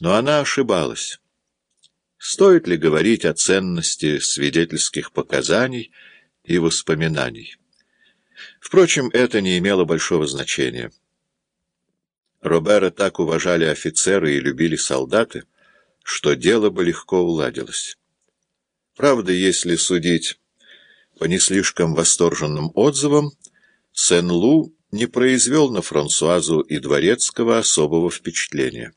Но она ошибалась. Стоит ли говорить о ценности свидетельских показаний и воспоминаний? Впрочем, это не имело большого значения. Робера так уважали офицеры и любили солдаты, что дело бы легко уладилось. Правда, если судить по не слишком восторженным отзывам, Сен-Лу не произвел на Франсуазу и Дворецкого особого впечатления.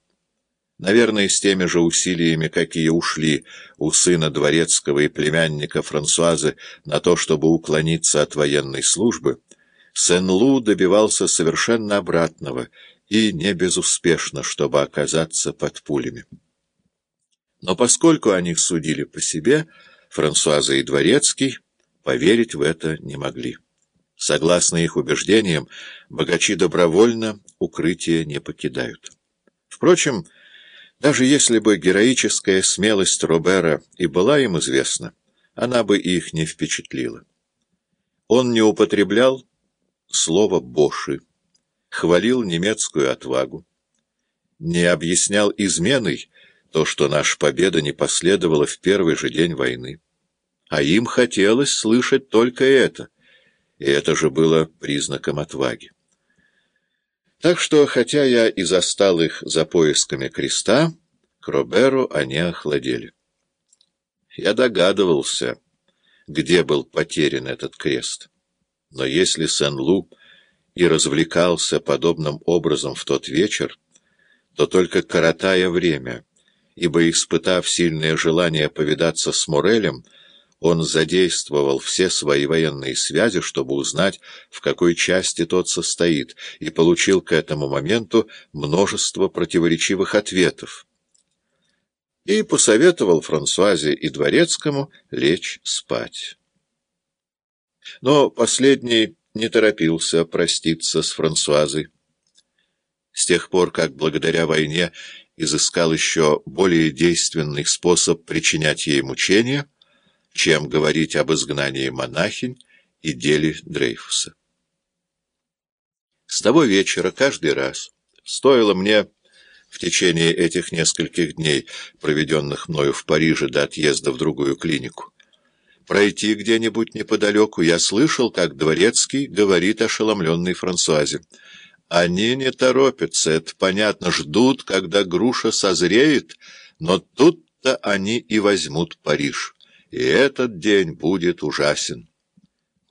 Наверное, с теми же усилиями, какие ушли у сына Дворецкого и племянника Франсуазы на то, чтобы уклониться от военной службы, Сен-Лу добивался совершенно обратного и не безуспешно, чтобы оказаться под пулями. Но поскольку они судили по себе, Франсуаза и Дворецкий поверить в это не могли. Согласно их убеждениям, богачи добровольно укрытие не покидают. Впрочем, даже если бы героическая смелость Робера и была им известна, она бы их не впечатлила. Он не употреблял слово «боши», хвалил немецкую отвагу, не объяснял изменой то, что наша победа не последовала в первый же день войны. А им хотелось слышать только это — и это же было признаком отваги. Так что, хотя я и застал их за поисками креста, к Роберу они охладели. Я догадывался, где был потерян этот крест. Но если Сен-Лу и развлекался подобным образом в тот вечер, то только коротая время, ибо, испытав сильное желание повидаться с Морелем, он задействовал все свои военные связи, чтобы узнать, в какой части тот состоит, и получил к этому моменту множество противоречивых ответов. И посоветовал Франсуазе и Дворецкому лечь спать. Но последний не торопился проститься с Франсуазой. С тех пор, как благодаря войне изыскал еще более действенный способ причинять ей мучения, чем говорить об изгнании монахинь и деле Дрейфуса. С того вечера каждый раз стоило мне в течение этих нескольких дней, проведенных мною в Париже до отъезда в другую клинику, пройти где-нибудь неподалеку, я слышал, как Дворецкий говорит ошеломленной Франсуазе. Они не торопятся, это понятно, ждут, когда груша созреет, но тут-то они и возьмут Париж и этот день будет ужасен.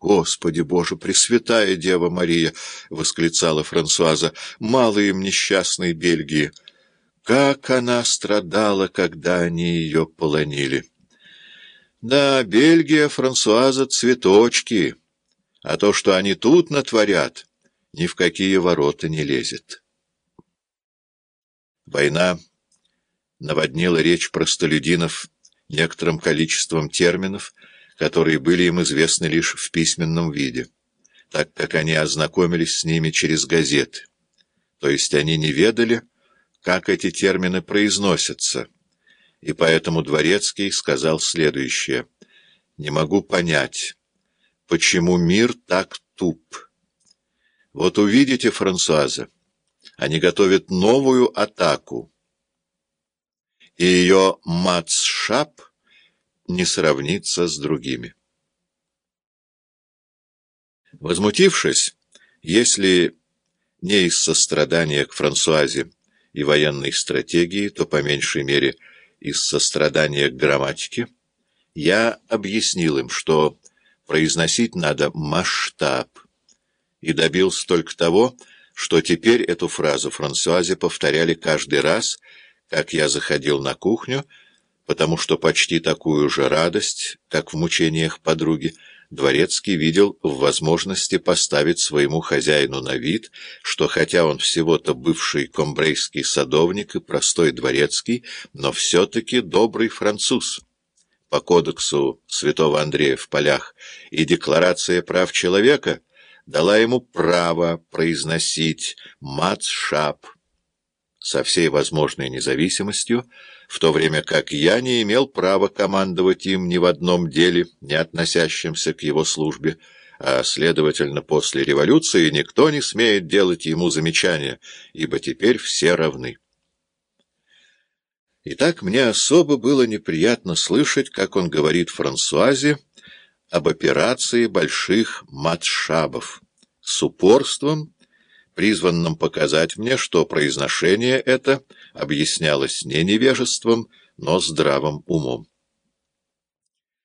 «Господи Боже, Пресвятая Дева Мария!» — восклицала Франсуаза. «Мало им несчастной Бельгии! Как она страдала, когда они ее полонили!» «Да, Бельгия, Франсуаза, цветочки, а то, что они тут натворят, ни в какие ворота не лезет». Война наводнила речь простолюдинов некоторым количеством терминов, которые были им известны лишь в письменном виде, так как они ознакомились с ними через газеты. То есть они не ведали, как эти термины произносятся, и поэтому Дворецкий сказал следующее. «Не могу понять, почему мир так туп. Вот увидите, Франсуаза, они готовят новую атаку» и ее Мацшап не сравнится с другими. Возмутившись, если не из сострадания к Франсуазе и военной стратегии, то по меньшей мере из сострадания к грамматике, я объяснил им, что произносить надо «масштаб», и добился только того, что теперь эту фразу Франсуазе повторяли каждый раз, как я заходил на кухню, потому что почти такую же радость, как в мучениях подруги, Дворецкий видел в возможности поставить своему хозяину на вид, что хотя он всего-то бывший комбрейский садовник и простой дворецкий, но все-таки добрый француз. По кодексу святого Андрея в полях и Декларация прав человека дала ему право произносить «мат-шап» со всей возможной независимостью, в то время как я не имел права командовать им ни в одном деле, не относящемся к его службе, а, следовательно, после революции никто не смеет делать ему замечания, ибо теперь все равны. Итак, мне особо было неприятно слышать, как он говорит Франсуазе об операции больших матшабов с упорством, призванным показать мне, что произношение это объяснялось не невежеством, но здравым умом.